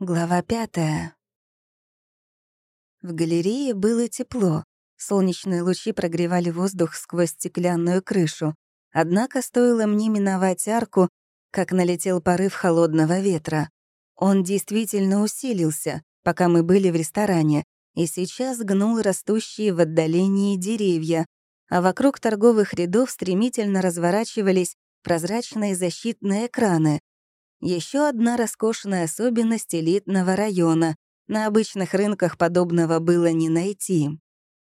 Глава пятая. В галерее было тепло. Солнечные лучи прогревали воздух сквозь стеклянную крышу. Однако стоило мне миновать арку, как налетел порыв холодного ветра. Он действительно усилился, пока мы были в ресторане, и сейчас гнул растущие в отдалении деревья, а вокруг торговых рядов стремительно разворачивались прозрачные защитные экраны, еще одна роскошная особенность элитного района. На обычных рынках подобного было не найти.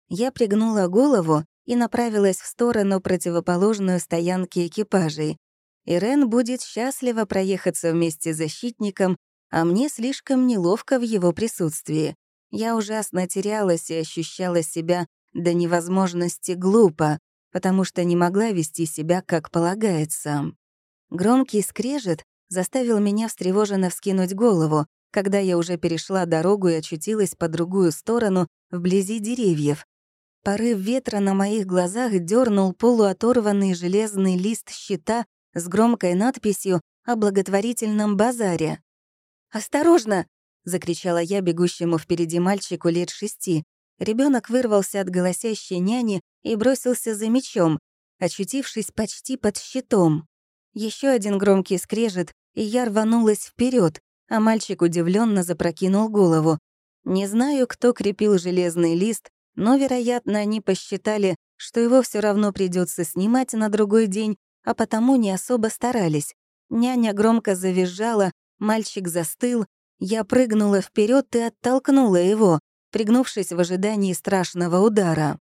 Я пригнула голову и направилась в сторону противоположную стоянки экипажей. Ирен будет счастлива проехаться вместе с защитником, а мне слишком неловко в его присутствии. Я ужасно терялась и ощущала себя до невозможности глупо, потому что не могла вести себя как полагается. Громкий скрежет заставил меня встревоженно вскинуть голову, когда я уже перешла дорогу и очутилась по другую сторону, вблизи деревьев. Порыв ветра на моих глазах дернул полуоторванный железный лист щита с громкой надписью о благотворительном базаре. «Осторожно!» — закричала я бегущему впереди мальчику лет шести. Ребенок вырвался от голосящей няни и бросился за мечом, очутившись почти под щитом. Еще один громкий скрежет, и я рванулась вперед, а мальчик удивленно запрокинул голову. Не знаю, кто крепил железный лист, но, вероятно, они посчитали, что его все равно придется снимать на другой день, а потому не особо старались. Няня громко завизжала, мальчик застыл, я прыгнула вперед и оттолкнула его, пригнувшись в ожидании страшного удара.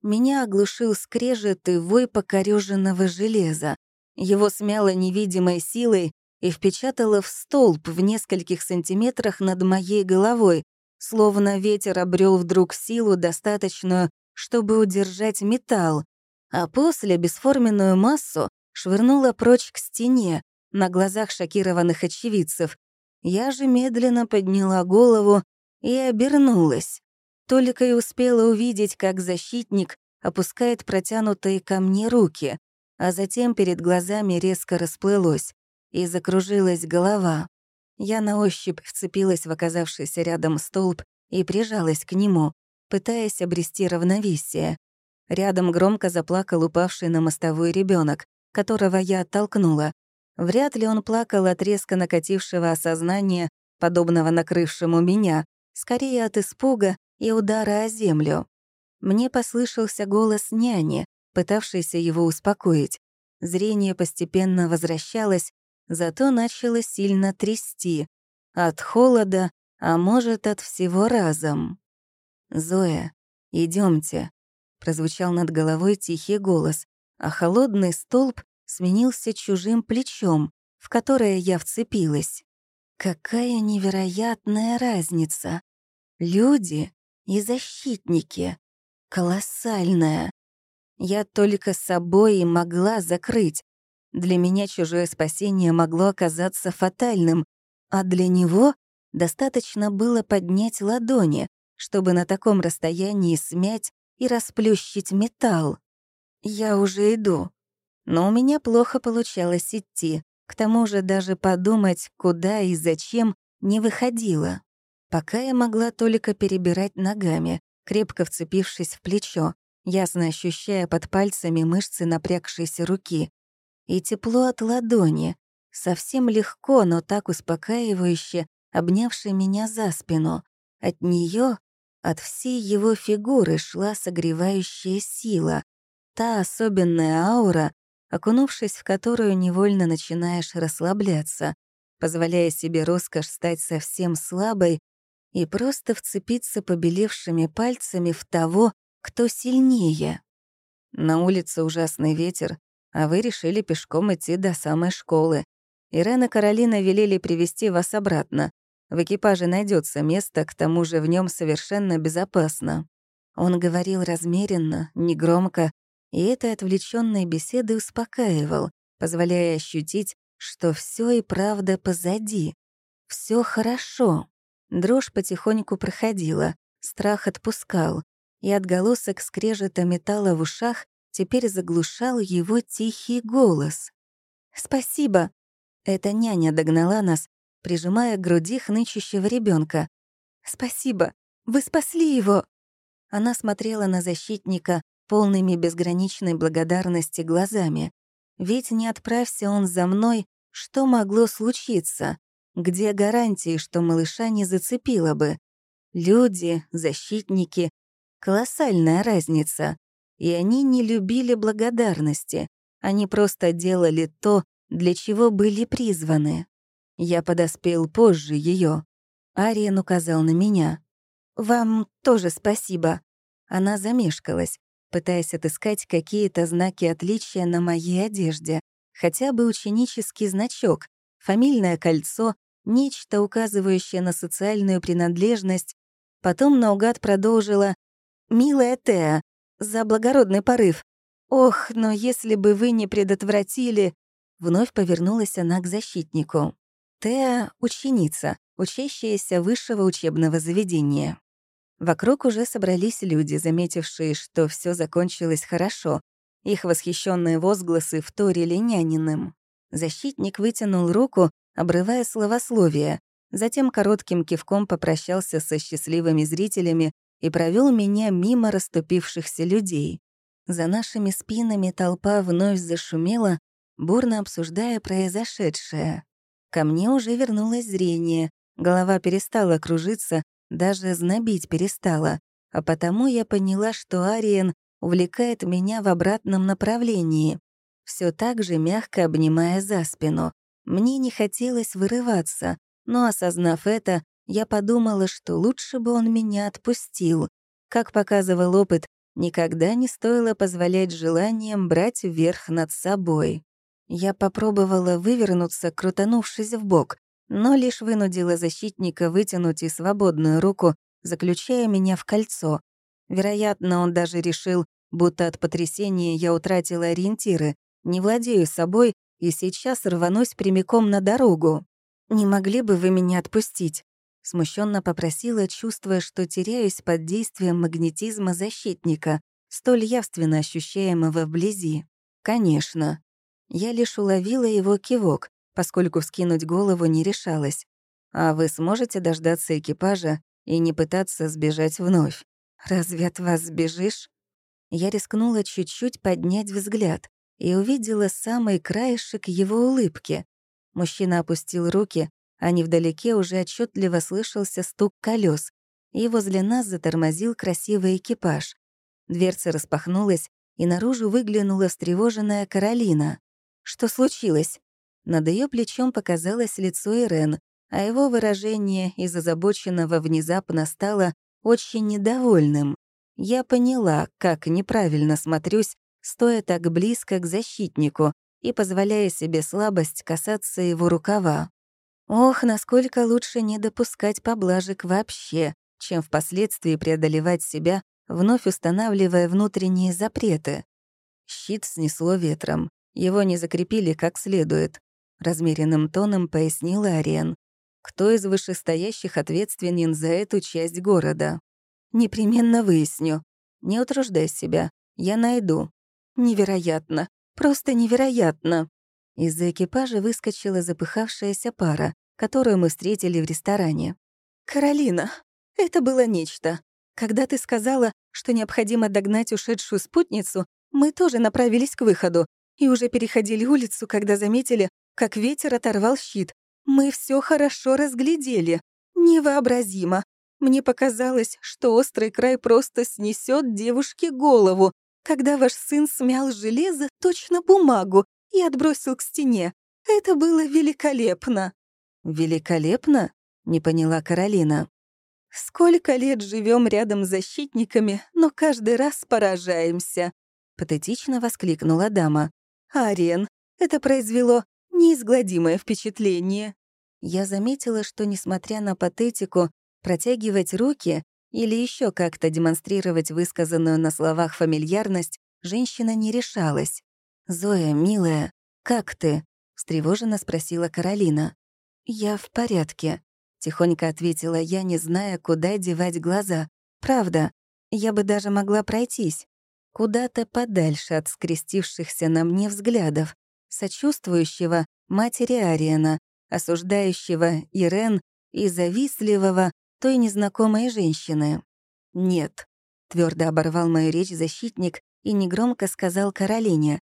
Меня оглушил скрежет и вой покорёженного железа. Его смяло невидимой силой и впечатало в столб в нескольких сантиметрах над моей головой, словно ветер обрел вдруг силу, достаточную, чтобы удержать металл, а после бесформенную массу швырнула прочь к стене, на глазах шокированных очевидцев. Я же медленно подняла голову и обернулась. Только и успела увидеть, как защитник опускает протянутые ко мне руки а затем перед глазами резко расплылось, и закружилась голова. Я на ощупь вцепилась в оказавшийся рядом столб и прижалась к нему, пытаясь обрести равновесие. Рядом громко заплакал упавший на мостовой ребенок, которого я оттолкнула. Вряд ли он плакал от резко накатившего осознания, подобного накрывшему меня, скорее от испуга и удара о землю. Мне послышался голос няни, пытавшийся его успокоить. Зрение постепенно возвращалось, зато начало сильно трясти. От холода, а может, от всего разом. «Зоя, идемте, прозвучал над головой тихий голос, а холодный столб сменился чужим плечом, в которое я вцепилась. Какая невероятная разница! Люди и защитники. Колоссальная. Я только собой и могла закрыть. Для меня чужое спасение могло оказаться фатальным, а для него достаточно было поднять ладони, чтобы на таком расстоянии смять и расплющить металл. Я уже иду. Но у меня плохо получалось идти. К тому же даже подумать, куда и зачем, не выходило. Пока я могла только перебирать ногами, крепко вцепившись в плечо, ясно ощущая под пальцами мышцы напрягшейся руки. И тепло от ладони, совсем легко, но так успокаивающе, обнявшей меня за спину. От нее, от всей его фигуры шла согревающая сила, та особенная аура, окунувшись в которую невольно начинаешь расслабляться, позволяя себе роскошь стать совсем слабой и просто вцепиться побелевшими пальцами в того, кто сильнее? На улице ужасный ветер, а вы решили пешком идти до самой школы. Ирен и Каролина велели привести вас обратно. В экипаже найдется место, к тому же в нем совершенно безопасно. Он говорил размеренно, негромко, и этой отвлеченной беседой успокаивал, позволяя ощутить, что все и правда позади. Все хорошо. Дрожь потихоньку проходила, страх отпускал и отголосок скрежета металла в ушах теперь заглушал его тихий голос. «Спасибо!» Эта няня догнала нас, прижимая к груди хнычущего ребенка. «Спасибо! Вы спасли его!» Она смотрела на защитника полными безграничной благодарности глазами. Ведь не отправься он за мной, что могло случиться? Где гарантии, что малыша не зацепило бы? Люди, защитники — колоссальная разница. И они не любили благодарности. Они просто делали то, для чего были призваны. Я подоспел позже ее. Ариен указал на меня. «Вам тоже спасибо». Она замешкалась, пытаясь отыскать какие-то знаки отличия на моей одежде, хотя бы ученический значок, фамильное кольцо, нечто, указывающее на социальную принадлежность. Потом наугад продолжила «Милая Теа, за благородный порыв. Ох, но если бы вы не предотвратили...» Вновь повернулась она к защитнику. Теа — ученица, учащаяся высшего учебного заведения. Вокруг уже собрались люди, заметившие, что все закончилось хорошо. Их восхищенные возгласы вторили няниным. Защитник вытянул руку, обрывая словословие, затем коротким кивком попрощался со счастливыми зрителями и провел меня мимо расступившихся людей. За нашими спинами толпа вновь зашумела, бурно обсуждая произошедшее. Ко мне уже вернулось зрение, голова перестала кружиться, даже знобить перестала, а потому я поняла, что Ариен увлекает меня в обратном направлении, все так же мягко обнимая за спину. Мне не хотелось вырываться, но, осознав это, я подумала, что лучше бы он меня отпустил. Как показывал опыт, никогда не стоило позволять желаниям брать верх над собой. Я попробовала вывернуться, крутанувшись в бок, но лишь вынудила защитника вытянуть и свободную руку, заключая меня в кольцо. Вероятно, он даже решил, будто от потрясения я утратила ориентиры, не владею собой и сейчас рванусь прямиком на дорогу. «Не могли бы вы меня отпустить?» Смущенно попросила, чувствуя, что теряюсь под действием магнетизма защитника, столь явственно ощущаемого вблизи. «Конечно». Я лишь уловила его кивок, поскольку вскинуть голову не решалась. «А вы сможете дождаться экипажа и не пытаться сбежать вновь? Разве от вас сбежишь?» Я рискнула чуть-чуть поднять взгляд и увидела самый краешек его улыбки. Мужчина опустил руки, а невдалеке уже отчетливо слышался стук колес, и возле нас затормозил красивый экипаж. Дверца распахнулась, и наружу выглянула встревоженная Каролина. Что случилось? Над ее плечом показалось лицо Ирен, а его выражение из озабоченного внезапно стало очень недовольным. Я поняла, как неправильно смотрюсь, стоя так близко к защитнику и позволяя себе слабость касаться его рукава. Ох, насколько лучше не допускать поблажек вообще, чем впоследствии преодолевать себя, вновь устанавливая внутренние запреты. Щит снесло ветром. Его не закрепили как следует. Размеренным тоном пояснила Ариен. Кто из вышестоящих ответственен за эту часть города? Непременно выясню. Не утруждай себя. Я найду. Невероятно. Просто невероятно. Из-за экипажа выскочила запыхавшаяся пара, которую мы встретили в ресторане. «Каролина, это было нечто. Когда ты сказала, что необходимо догнать ушедшую спутницу, мы тоже направились к выходу и уже переходили улицу, когда заметили, как ветер оторвал щит. Мы все хорошо разглядели. Невообразимо. Мне показалось, что острый край просто снесет девушке голову, когда ваш сын смял железо точно бумагу и отбросил к стене. Это было великолепно». «Великолепно?» — не поняла Каролина. «Сколько лет живем рядом с защитниками, но каждый раз поражаемся», — патетично воскликнула дама. «Ариен, это произвело неизгладимое впечатление». Я заметила, что, несмотря на патетику, протягивать руки или еще как-то демонстрировать высказанную на словах фамильярность женщина не решалась. «Зоя, милая, как ты?» — встревоженно спросила Каролина. «Я в порядке», — тихонько ответила я, не зная, куда девать глаза. «Правда, я бы даже могла пройтись. Куда-то подальше от скрестившихся на мне взглядов, сочувствующего матери Ариена, осуждающего Ирен и завистливого той незнакомой женщины. «Нет», — твердо оборвал мою речь защитник и негромко сказал Каролине,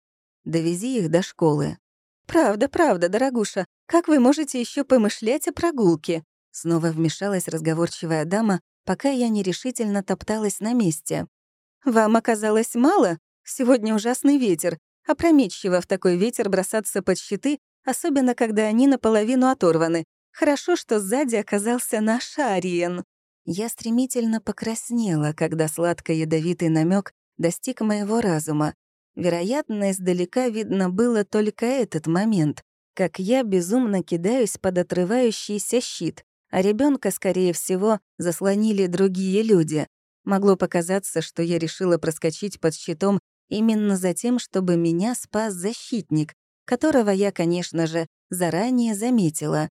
«довези их до школы». «Правда, правда, дорогуша, как вы можете еще помышлять о прогулке?» Снова вмешалась разговорчивая дама, пока я нерешительно топталась на месте. «Вам оказалось мало? Сегодня ужасный ветер. Опрометчиво в такой ветер бросаться под щиты, особенно когда они наполовину оторваны. Хорошо, что сзади оказался наш Ариен». Я стремительно покраснела, когда сладко-ядовитый намек достиг моего разума. Вероятно, издалека видно было только этот момент, как я безумно кидаюсь под отрывающийся щит, а ребенка, скорее всего, заслонили другие люди. Могло показаться, что я решила проскочить под щитом именно за тем, чтобы меня спас защитник, которого я, конечно же, заранее заметила.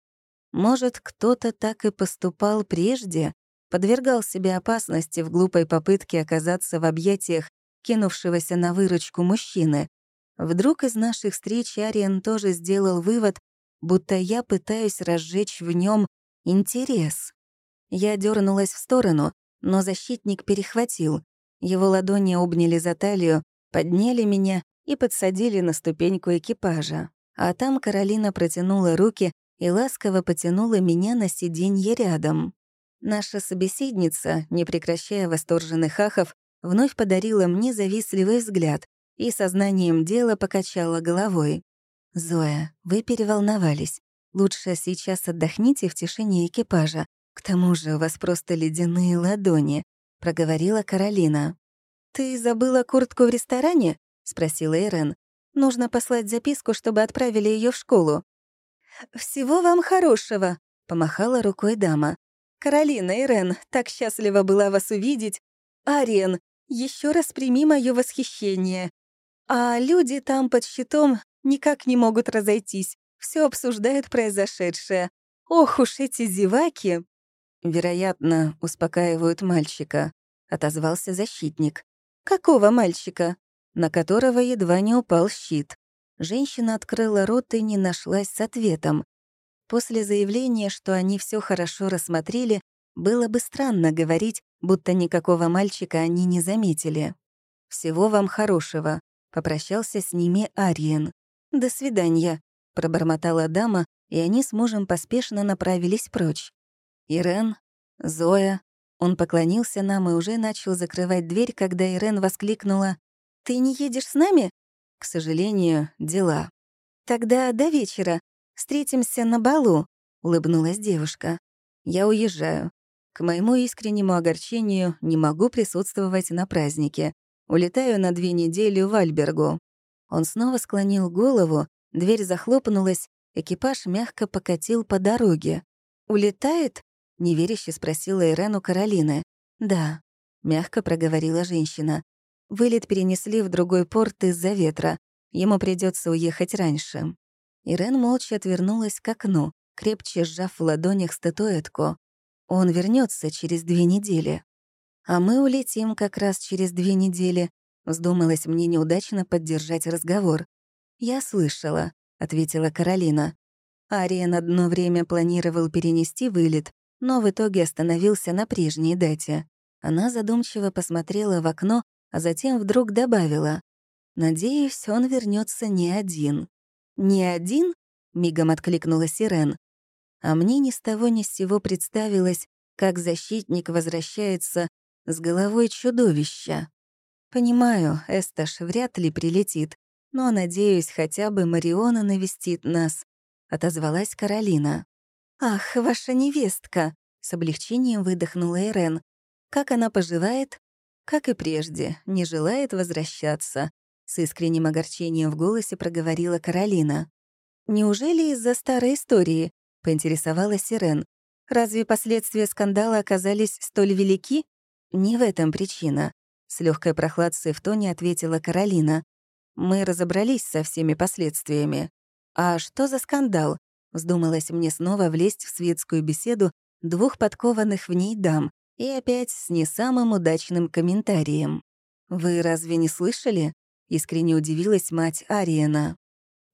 Может, кто-то так и поступал прежде, подвергал себе опасности в глупой попытке оказаться в объятиях кинувшегося на выручку мужчины. Вдруг из наших встреч Ариен тоже сделал вывод, будто я пытаюсь разжечь в нем интерес. Я дернулась в сторону, но защитник перехватил. Его ладони обняли за талию, подняли меня и подсадили на ступеньку экипажа. А там Каролина протянула руки и ласково потянула меня на сиденье рядом. Наша собеседница, не прекращая восторженных ахов, вновь подарила мне завистливый взгляд и сознанием дела покачала головой. «Зоя, вы переволновались. Лучше сейчас отдохните в тишине экипажа. К тому же у вас просто ледяные ладони», — проговорила Каролина. «Ты забыла куртку в ресторане?» — спросила Ирен. «Нужно послать записку, чтобы отправили ее в школу». «Всего вам хорошего», — помахала рукой дама. «Каролина, Ирен, так счастлива была вас увидеть. Ариен, еще раз прими мое восхищение. А люди там под щитом никак не могут разойтись все обсуждают произошедшее. Ох уж эти зеваки!» «Вероятно, успокаивают мальчика», — отозвался защитник. «Какого мальчика?» На которого едва не упал щит. Женщина открыла рот и не нашлась с ответом. После заявления, что они все хорошо рассмотрели, было бы странно говорить, будто никакого мальчика они не заметили. «Всего вам хорошего», — попрощался с ними Ариен. «До свидания», пробормотала дама, и они с мужем поспешно направились прочь. «Ирен? Зоя?» Он поклонился нам и уже начал закрывать дверь, когда Ирен воскликнула. «Ты не едешь с нами?» «К сожалению, дела». «Тогда до вечера. Встретимся на балу», — улыбнулась девушка. «Я уезжаю. К моему искреннему огорчению не могу присутствовать на празднике. Улетаю на две недели в Альбергу». Он снова склонил голову, Дверь захлопнулась, экипаж мягко покатил по дороге. «Улетает?» — неверяще спросила Ирену Каролины. «Да», — мягко проговорила женщина. «Вылет перенесли в другой порт из-за ветра. Ему придется уехать раньше». Ирен молча отвернулась к окну, крепче сжав в ладонях статуэтку. Он вернется через две недели. А мы улетим как раз через две недели. Вздумалось мне неудачно поддержать разговор. «Я слышала», — ответила Каролина. Ариен одно время планировал перенести вылет, но в итоге остановился на прежней дате. Она задумчиво посмотрела в окно, а затем вдруг добавила. «Надеюсь, он вернется не один». «Не один?» — мигом откликнула Сирен. А мне ни с того ни с сего представилось, как защитник возвращается с головой чудовища. Понимаю, Эсташ вряд ли прилетит, но, надеюсь, хотя бы Мариона навестит нас», — отозвалась Каролина. «Ах, ваша невестка!» — с облегчением выдохнула Эрен. «Как она поживает?» «Как и прежде, не желает возвращаться», — с искренним огорчением в голосе проговорила Каролина. «Неужели из-за старой истории?» — поинтересовалась Ирен. «Разве последствия скандала оказались столь велики?» «Не в этом причина», — с легкой прохладцей в тоне ответила Каролина. Мы разобрались со всеми последствиями. А что за скандал? Вздумалось мне снова влезть в светскую беседу двух подкованных в ней дам и опять с не самым удачным комментарием. «Вы разве не слышали?» — искренне удивилась мать Ариена.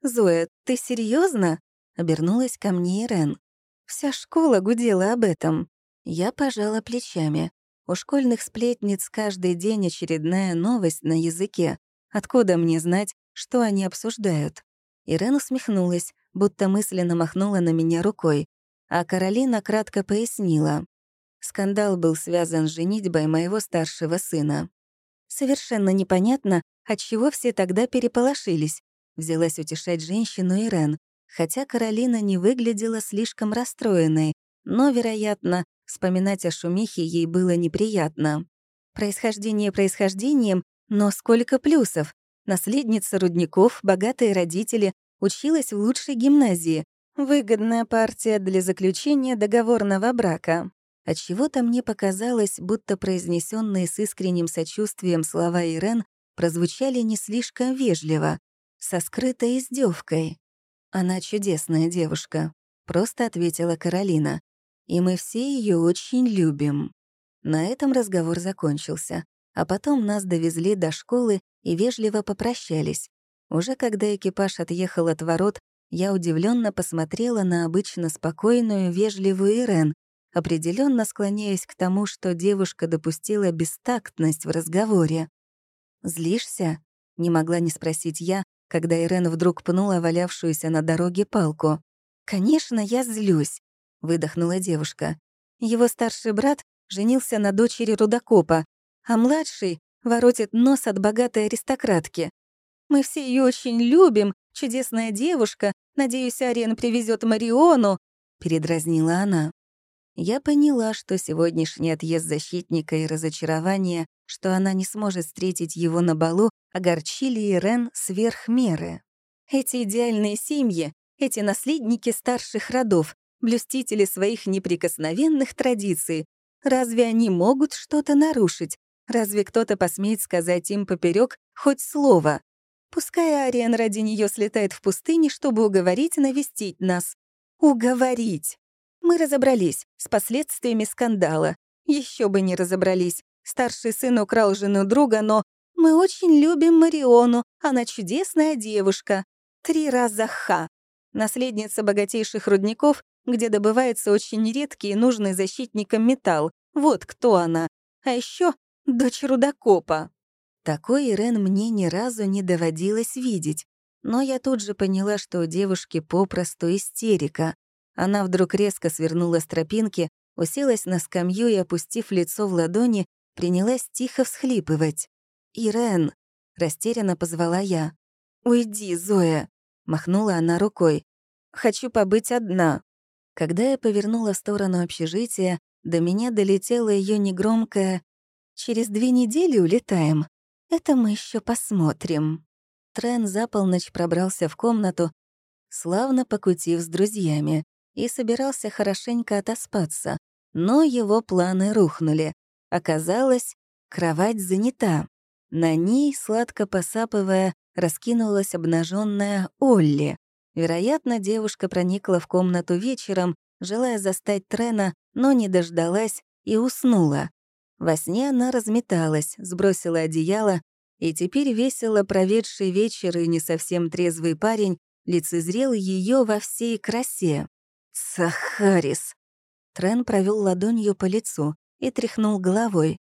«Зоя, ты серьезно? — обернулась ко мне Ирен. Вся школа гудела об этом. Я пожала плечами. У школьных сплетниц каждый день очередная новость на языке. Откуда мне знать, что они обсуждают? Ирен усмехнулась, будто мысленно махнула на меня рукой, а Каролина кратко пояснила. Скандал был связан с женитьбой моего старшего сына. Совершенно непонятно, отчего все тогда переполошились. Взялась утешать женщину Ирен, хотя Каролина не выглядела слишком расстроенной, но, вероятно, вспоминать о шумихе ей было неприятно. Происхождение происхождением, но сколько плюсов. Наследница рудников, богатые родители, училась в лучшей гимназии. Выгодная партия для заключения договорного брака. Отчего-то мне показалось, будто произнесенные с искренним сочувствием слова Ирен прозвучали не слишком вежливо, со скрытой издевкой. «Она чудесная девушка», — просто ответила Каролина. «И мы все ее очень любим». На этом разговор закончился, а потом нас довезли до школы и вежливо попрощались. Уже когда экипаж отъехал от ворот, я удивленно посмотрела на обычно спокойную, вежливую Ирен, определенно склоняясь к тому, что девушка допустила бестактность в разговоре. «Злишься?» — не могла не спросить я, когда Ирен вдруг пнула валявшуюся на дороге палку. «Конечно, я злюсь», — выдохнула девушка. «Его старший брат женился на дочери рудокопа, а младший воротит нос от богатой аристократки. Мы все ее очень любим, чудесная девушка. Надеюсь, Ариен привезет Мариону», — передразнила она. Я поняла, что сегодняшний отъезд защитника и разочарование, что она не сможет встретить его на балу, огорчили Ирен сверх меры. Эти идеальные семьи, эти наследники старших родов, блюстители своих неприкосновенных традиций, разве они могут что-то нарушить? Разве кто-то посмеет сказать им поперек хоть слово? Пускай Ариан ради нее слетает в пустыне, чтобы уговорить навестить нас. Уговорить! Мы разобрались с последствиями скандала. Еще бы не разобрались. Старший сын украл жену друга, но мы очень любим Мариону, она чудесная девушка. Три раза ха. Наследница богатейших рудников, где добывается очень редкий и нужный защитникам металл. Вот кто она. А еще дочь рудокопа. Такой Ирен мне ни разу не доводилось видеть. Но я тут же поняла, что у девушки попросту истерика. Она вдруг резко свернула с тропинки, уселась на скамью и, опустив лицо в ладони, принялась тихо всхлипывать. «Ирен!» — растерянно позвала я. «Уйди, Зоя!» — махнула она рукой. «Хочу побыть одна». Когда я повернула в сторону общежития, до меня долетело ее негромкое «Через две недели улетаем. Это мы еще посмотрим». Трен за полночь пробрался в комнату, славно покутив с друзьями и собирался хорошенько отоспаться, но его планы рухнули. Оказалось, кровать занята. На ней, сладко посапывая, раскинулась обнаженная Олли. Вероятно, девушка проникла в комнату вечером, желая застать Трена, но не дождалась и уснула. Во сне она разметалась, сбросила одеяло, и теперь весело проведший вечер и не совсем трезвый парень лицезрел ее во всей красе. «Сахарис!» Трен провел ладонью по лицу и тряхнул головой.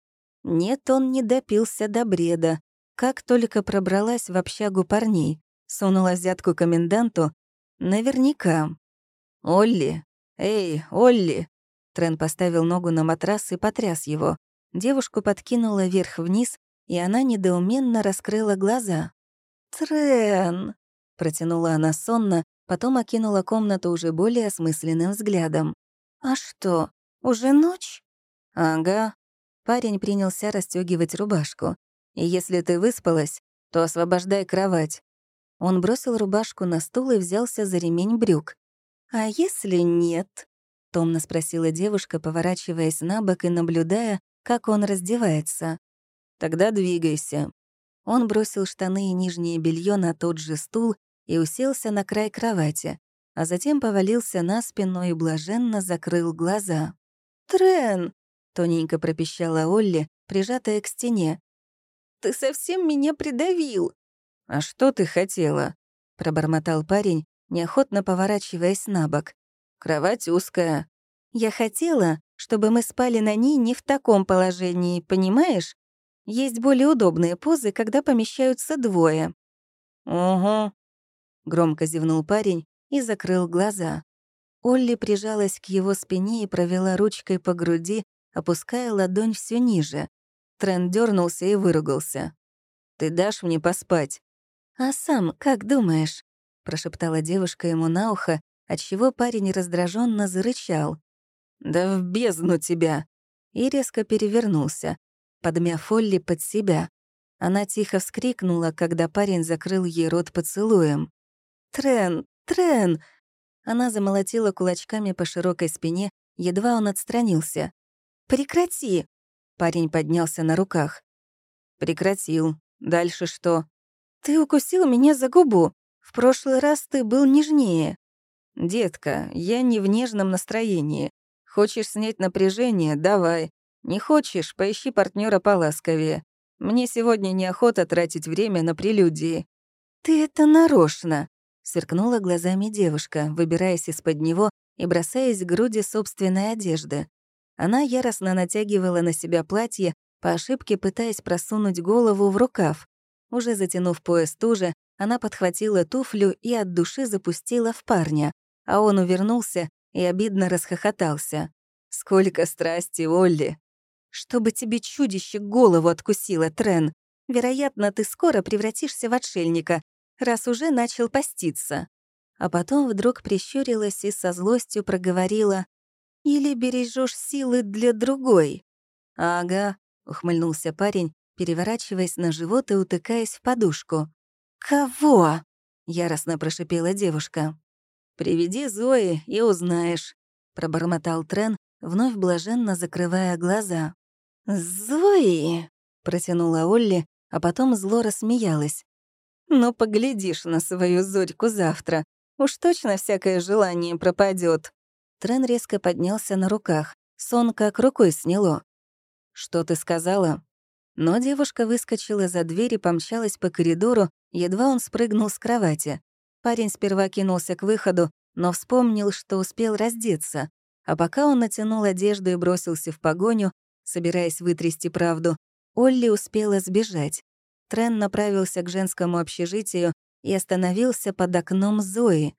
Нет, он не допился до бреда. Как только пробралась в общагу парней, сунула взятку коменданту, наверняка. «Олли! Эй, Олли!» Трен поставил ногу на матрас и потряс его. Девушку подкинула вверх-вниз, и она недоуменно раскрыла глаза. «Трен!» — протянула она сонно, Потом окинула комнату уже более осмысленным взглядом. «А что, уже ночь?» «Ага». Парень принялся расстегивать рубашку. «И если ты выспалась, то освобождай кровать». Он бросил рубашку на стул и взялся за ремень брюк. «А если нет?» — томно спросила девушка, поворачиваясь на бок и наблюдая, как он раздевается. «Тогда двигайся». Он бросил штаны и нижнее белье на тот же стул и уселся на край кровати, а затем повалился на спину и блаженно закрыл глаза. «Трен!» — тоненько пропищала Олли, прижатая к стене. «Ты совсем меня придавил!» «А что ты хотела?» — пробормотал парень, неохотно поворачиваясь на бок. «Кровать узкая». «Я хотела, чтобы мы спали на ней не в таком положении, понимаешь? Есть более удобные позы, когда помещаются двое». «Угу», — громко зевнул парень и закрыл глаза. Олли прижалась к его спине и провела ручкой по груди, опуская ладонь все ниже. Трен дернулся и выругался. «Ты дашь мне поспать?» «А сам как думаешь?» — прошептала девушка ему на ухо, отчего парень раздраженно зарычал. «Да в бездну тебя!» И резко перевернулся, подмяв Олли под себя. Она тихо вскрикнула, когда парень закрыл ей рот поцелуем. «Трен! Трен!» Она замолотила кулачками по широкой спине, едва он отстранился. «Прекрати!» Парень поднялся на руках. «Прекратил. Дальше что?» «Ты укусил меня за губу. В прошлый раз ты был нежнее». «Детка, я не в нежном настроении. Хочешь снять напряжение — давай. Не хочешь — поищи партнера поласковее. Мне сегодня неохота тратить время на прелюдии». «Ты это нарочно», — сверкнула глазами девушка, выбираясь из-под него и бросаясь к груди собственной одежды. Она яростно натягивала на себя платье, по ошибке пытаясь просунуть голову в рукав. Уже затянув пояс туже, она подхватила туфлю и от души запустила в парня, а он увернулся и обидно расхохотался. «Сколько страсти, Олли!» «Чтобы тебе чудище голову откусило, Трен. Вероятно, ты скоро превратишься в отшельника, раз уже начал поститься». А потом вдруг прищурилась и со злостью проговорила или бережешь силы для другой?» «Ага», — ухмыльнулся парень, переворачиваясь на живот и утыкаясь в подушку. «Кого?» — яростно прошипела девушка. «Приведи Зои и узнаешь», — пробормотал Трен, вновь блаженно закрывая глаза. «Зои!» — протянула Олли, а потом зло рассмеялась. «Ну, поглядишь на свою Зорьку завтра. Уж точно всякое желание пропадет. Трен резко поднялся на руках. Сон как рукой сняло. «Что ты сказала?» Но девушка выскочила за дверь и помчалась по коридору, едва он спрыгнул с кровати. Парень сперва кинулся к выходу, но вспомнил, что успел раздеться. А пока он натянул одежду и бросился в погоню, собираясь вытрясти правду, Олли успела сбежать. Трен направился к женскому общежитию и остановился под окном Зои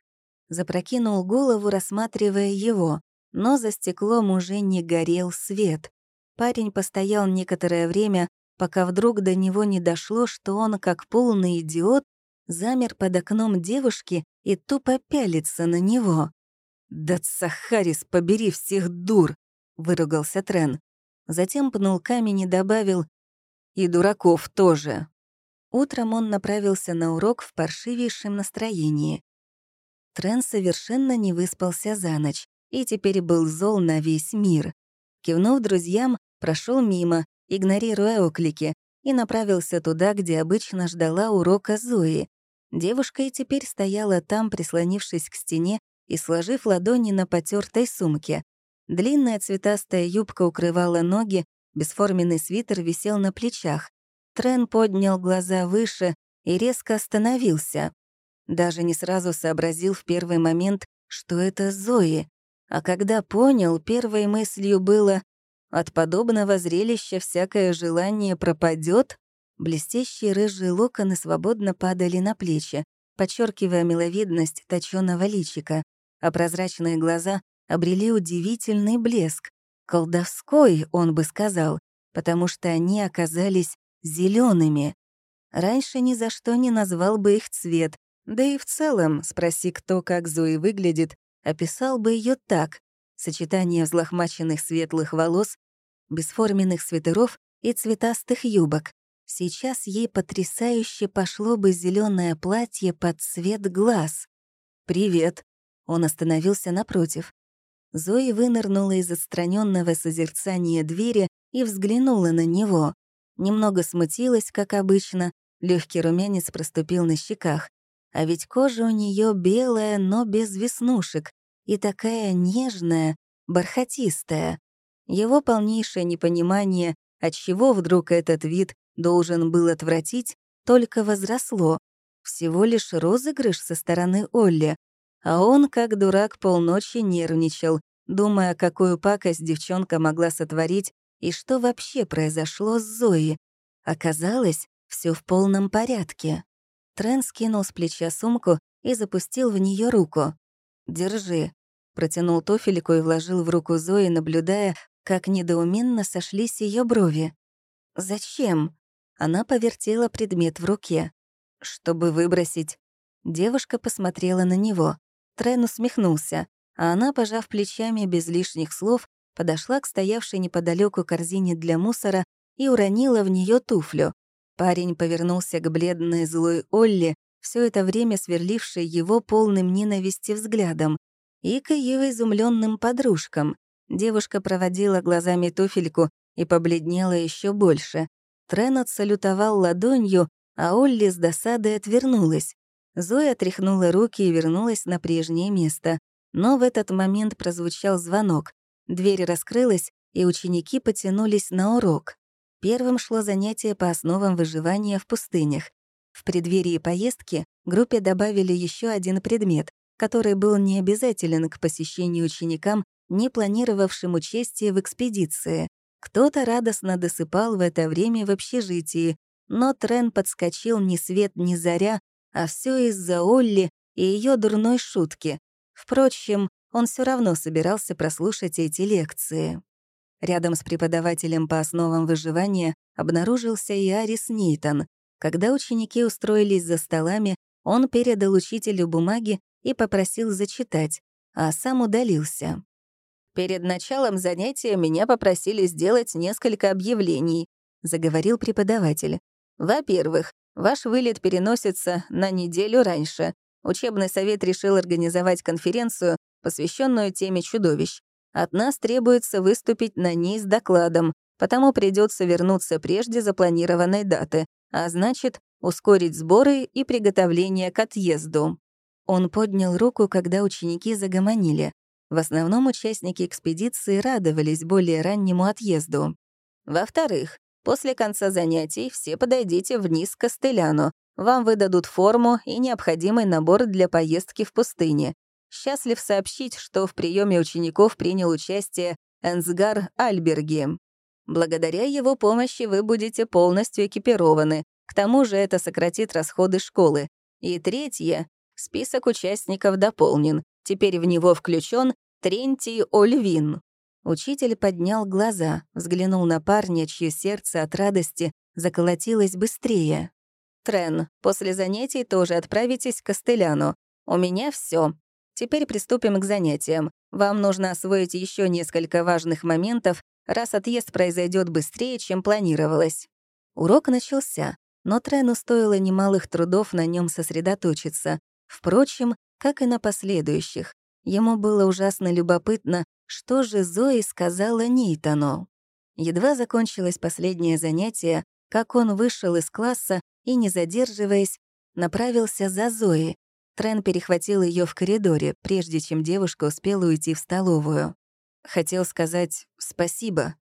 запрокинул голову, рассматривая его, но за стеклом уже не горел свет. Парень постоял некоторое время, пока вдруг до него не дошло, что он, как полный идиот, замер под окном девушки и тупо пялится на него. «Да Цахарис, побери всех дур!» — выругался Трен. Затем пнул камень и добавил «И дураков тоже». Утром он направился на урок в паршивейшем настроении. Трен совершенно не выспался за ночь и теперь был зол на весь мир. Кивнув друзьям, прошел мимо, игнорируя оклики, и направился туда, где обычно ждала урока Зои. Девушка и теперь стояла там, прислонившись к стене и сложив ладони на потертой сумке. Длинная цветастая юбка укрывала ноги, бесформенный свитер висел на плечах. Трен поднял глаза выше и резко остановился. Даже не сразу сообразил в первый момент, что это Зои. А когда понял, первой мыслью было «от подобного зрелища всякое желание пропадет. Блестящие рыжие локоны свободно падали на плечи, подчеркивая миловидность точёного личика, а прозрачные глаза обрели удивительный блеск. Колдовской, он бы сказал, потому что они оказались зелеными. Раньше ни за что не назвал бы их цвет, да и в целом, спроси кто, как Зои выглядит, описал бы ее так. Сочетание взлохмаченных светлых волос, бесформенных свитеров и цветастых юбок. Сейчас ей потрясающе пошло бы зеленое платье под цвет глаз. «Привет». Он остановился напротив. Зои вынырнула из отстраненного созерцания двери и взглянула на него. Немного смутилась, как обычно, легкий румянец проступил на щеках. А ведь кожа у нее белая, но без веснушек, и такая нежная, бархатистая. Его полнейшее непонимание, отчего вдруг этот вид должен был отвратить, только возросло. Всего лишь розыгрыш со стороны Олли. а он, как дурак, полночи нервничал, думая, какую пакость девчонка могла сотворить и что вообще произошло с Зоей. Оказалось, все в полном порядке. Трен скинул с плеча сумку и запустил в нее руку. «Держи», — протянул тофелику и вложил в руку Зои, наблюдая, как недоуменно сошлись ее брови. «Зачем?» Она повертела предмет в руке. «Чтобы выбросить». Девушка посмотрела на него. Трен усмехнулся, а она, пожав плечами без лишних слов, подошла к стоявшей неподалеку корзине для мусора и уронила в нее туфлю. Парень повернулся к бледной злой Олли, все это время сверлившей его полным ненависти взглядом, и к ее изумленным подружкам. Девушка проводила глазами туфельку и побледнела еще больше. Трен отсалютовал ладонью, а Олли с досадой отвернулась. Зоя тряхнула руки и вернулась на прежнее место. Но в этот момент прозвучал звонок. Дверь раскрылась, и ученики потянулись на урок. Первым шло занятие по основам выживания в пустынях. В преддверии поездки группе добавили еще один предмет, который был не обязателен к посещению ученикам, не планировавшим участие в экспедиции. Кто-то радостно досыпал в это время в общежитии, но Трен подскочил ни свет ни заря, а все из-за Олли и ее дурной шутки. Впрочем, он все равно собирался прослушать эти лекции. Рядом с преподавателем по основам выживания обнаружился и Арис Нейтон. Когда ученики устроились за столами, он передал учителю бумаги и попросил зачитать, а сам удалился. «Перед началом занятия меня попросили сделать несколько объявлений», — заговорил преподаватель. «Во-первых, ваш вылет переносится на неделю раньше. Учебный совет решил организовать конференцию, посвященную теме чудовищ. От нас требуется выступить на ней с докладом, потому придется вернуться прежде запланированной даты, а значит, ускорить сборы и приготовление к отъезду. Он поднял руку, когда ученики загомонили. В основном участники экспедиции радовались более раннему отъезду. Во-вторых, после конца занятий все подойдите вниз к Костыляну. Вам выдадут форму и необходимый набор для поездки в пустыне. Счастлив сообщить, что в приеме учеников принял участие Энсгар Альберги. Благодаря его помощи вы будете полностью экипированы. К тому же это сократит расходы школы. И третье. Список участников дополнен. Теперь в него включен Трентий Ольвин. Учитель поднял глаза, взглянул на парня, чье сердце от радости заколотилось быстрее. «Трен, после занятий тоже отправитесь к Костыляну. У меня все. Теперь приступим к занятиям. Вам нужно освоить еще несколько важных моментов, раз отъезд произойдет быстрее, чем планировалось. Урок начался, но Трену стоило немалых трудов на нем сосредоточиться. Впрочем, как и на последующих. Ему было ужасно любопытно, что же Зои сказала Нейтану. Едва закончилось последнее занятие, как он вышел из класса и, не задерживаясь, направился за Зоей, Трен перехватил ее в коридоре, прежде чем девушка успела уйти в столовую. Хотел сказать «спасибо»,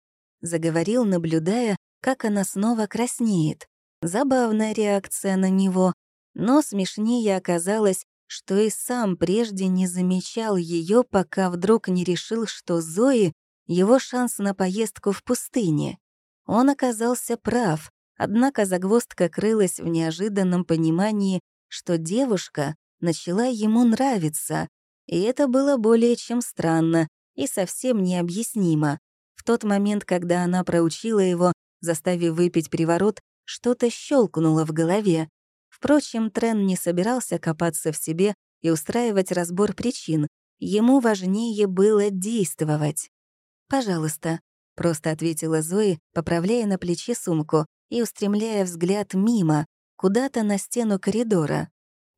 заговорил, наблюдая, как она снова краснеет. Забавная реакция на него, но смешнее оказалось, что и сам прежде не замечал ее, пока вдруг не решил, что Зои — его шанс на поездку в пустыне. Он оказался прав, однако загвоздка крылась в неожиданном понимании, что девушка начала ему нравиться, и это было более чем странно и совсем необъяснимо. В тот момент, когда она проучила его, заставив выпить приворот, что-то щелкнуло в голове. Впрочем, Трен не собирался копаться в себе и устраивать разбор причин. Ему важнее было действовать. «Пожалуйста», — просто ответила Зои, поправляя на плече сумку и устремляя взгляд мимо, куда-то на стену коридора.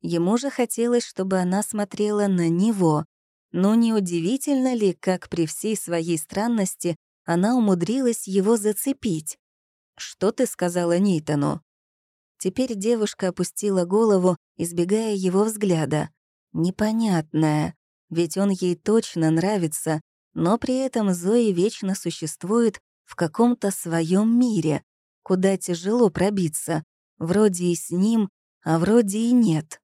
Ему же хотелось, чтобы она смотрела на него. Но неудивительно ли, как при всей своей странности она умудрилась его зацепить? «Что ты сказала Нейтану?» Теперь девушка опустила голову, избегая его взгляда. Непонятная, ведь он ей точно нравится, но при этом Зои вечно существует в каком-то своем мире, куда тяжело пробиться, вроде и с ним, а вроде и нет.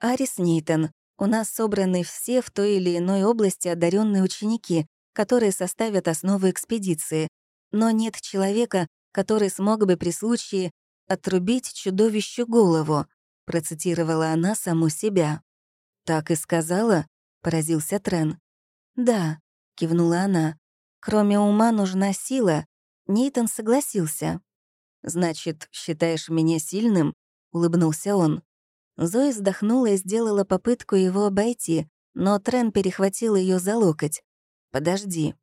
Арис Нейтон, У нас собраны все в той или иной области одаренные ученики, которые составят основу экспедиции. Но нет человека, который смог бы при случае отрубить чудовищу голову», — процитировала она саму себя. «Так и сказала?» — поразился Трен. «Да», — кивнула она. «Кроме ума нужна сила». Нейтан согласился. «Значит, считаешь меня сильным?» — улыбнулся он. Зоя вздохнула и сделала попытку его обойти, но Трен перехватил ее за локоть. «Подожди».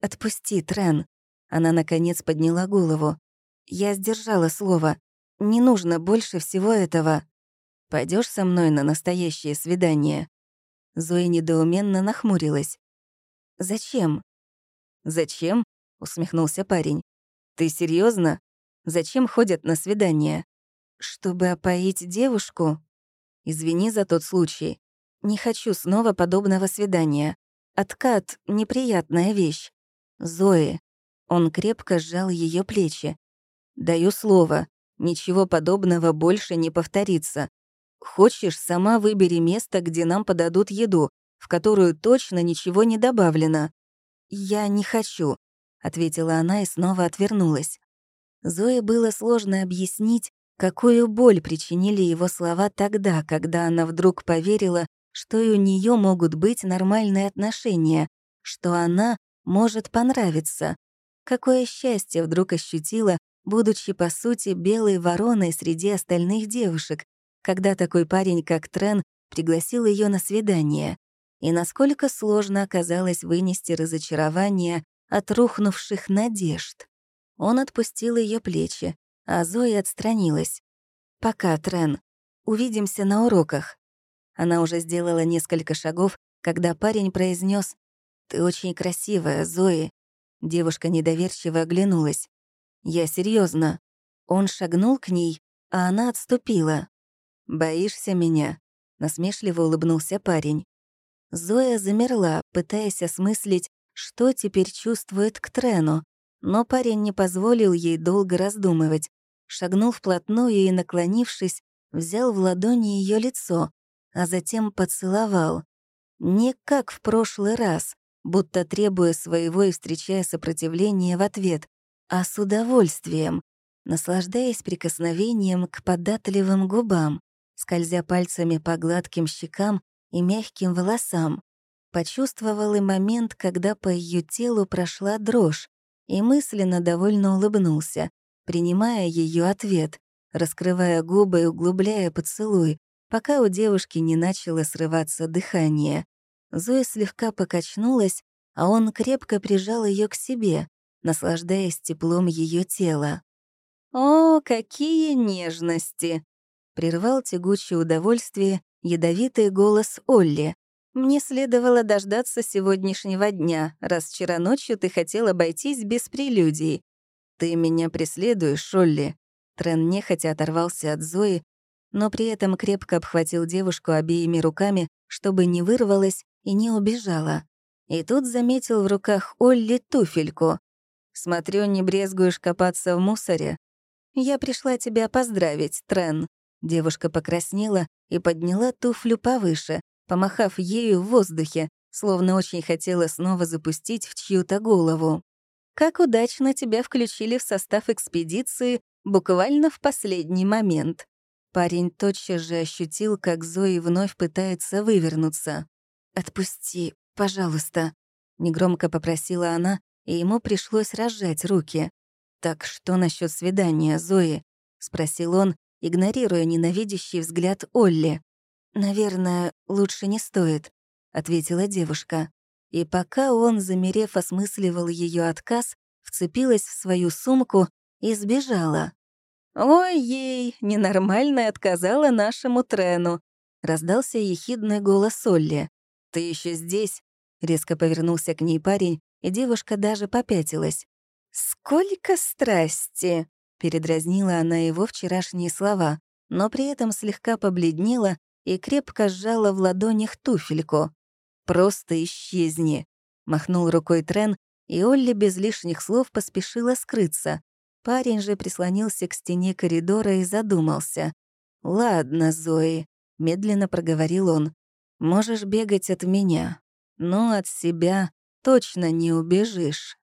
«Отпусти, Трен». Она, наконец, подняла голову. «Я сдержала слово. Не нужно больше всего этого. Пойдешь со мной на настоящее свидание?» Зоя недоуменно нахмурилась. «Зачем?» «Зачем?» — усмехнулся парень. «Ты серьезно? Зачем ходят на свидания? Чтобы опоить девушку? Извини за тот случай. Не хочу снова подобного свидания. Откат — неприятная вещь. Зои. Он крепко сжал ее плечи. Даю слово, ничего подобного больше не повторится. Хочешь, сама выбери место, где нам подадут еду, в которую точно ничего не добавлено. Я не хочу, ответила она и снова отвернулась. Зое было сложно объяснить, какую боль причинили его слова тогда, когда она вдруг поверила, что и у нее могут быть нормальные отношения, что она может понравиться. Какое счастье вдруг ощутила, будучи, по сути, белой вороной среди остальных девушек, когда такой парень, как Трен, пригласил ее на свидание. И насколько сложно оказалось вынести разочарование от рухнувших надежд. Он отпустил ее плечи, а Зоя отстранилась. «Пока, Трен. Увидимся на уроках». Она уже сделала несколько шагов, когда парень произнес: «Ты очень красивая, Зои». Девушка недоверчиво оглянулась. «Я серьезно. Он шагнул к ней, а она отступила. «Боишься меня?» — насмешливо улыбнулся парень. Зоя замерла, пытаясь осмыслить, что теперь чувствует к Трену, но парень не позволил ей долго раздумывать. Шагнул вплотную и, наклонившись, взял в ладони ее лицо, а затем поцеловал. Не как в прошлый раз, будто требуя своего и встречая сопротивление в ответ, а с удовольствием, наслаждаясь прикосновением к податливым губам, скользя пальцами по гладким щекам и мягким волосам. Почувствовал и момент, когда по ее телу прошла дрожь, и мысленно довольно улыбнулся, принимая ее ответ, раскрывая губы и углубляя поцелуй, пока у девушки не начало срываться дыхание. Зоя слегка покачнулась, а он крепко прижал ее к себе, наслаждаясь теплом ее тела. «О, какие нежности!» — прервал тягучее удовольствие ядовитый голос Олли. «Мне следовало дождаться сегодняшнего дня, раз вчера ночью ты хотел обойтись без прелюдий. Ты меня преследуешь, Олли?» Трен нехотя оторвался от Зои, но при этом крепко обхватил девушку обеими руками, чтобы не вырвалась и не убежала. И тут заметил в руках Олли туфельку. «Смотрю, не брезгуешь копаться в мусоре. Я пришла тебя поздравить, Трен». Девушка покраснела и подняла туфлю повыше, помахав ею в воздухе, словно очень хотела снова запустить в чью-то голову. «Как удачно тебя включили в состав экспедиции буквально в последний момент». Парень тотчас же ощутил, как Зои вновь пытается вывернуться. «Отпусти, пожалуйста», — негромко попросила она, и ему пришлось разжать руки. «Так что насчет свидания, Зои?» — спросил он, игнорируя ненавидящий взгляд Олли. «Наверное, лучше не стоит», — ответила девушка. И пока он, замерев, осмысливал ее отказ, вцепилась в свою сумку и сбежала. «Ой-ей, ненормально отказала нашему Трену», — раздался ехидный голос Олли. «Ты еще здесь?» — резко повернулся к ней парень, и девушка даже попятилась. «Сколько страсти!» — передразнила она его вчерашние слова, но при этом слегка побледнела и крепко сжала в ладонях туфельку. «Просто исчезни!» — махнул рукой Трен, и Олли без лишних слов поспешила скрыться. Парень же прислонился к стене коридора и задумался. «Ладно, Зои», — медленно проговорил он. Можешь бегать от меня, но от себя точно не убежишь.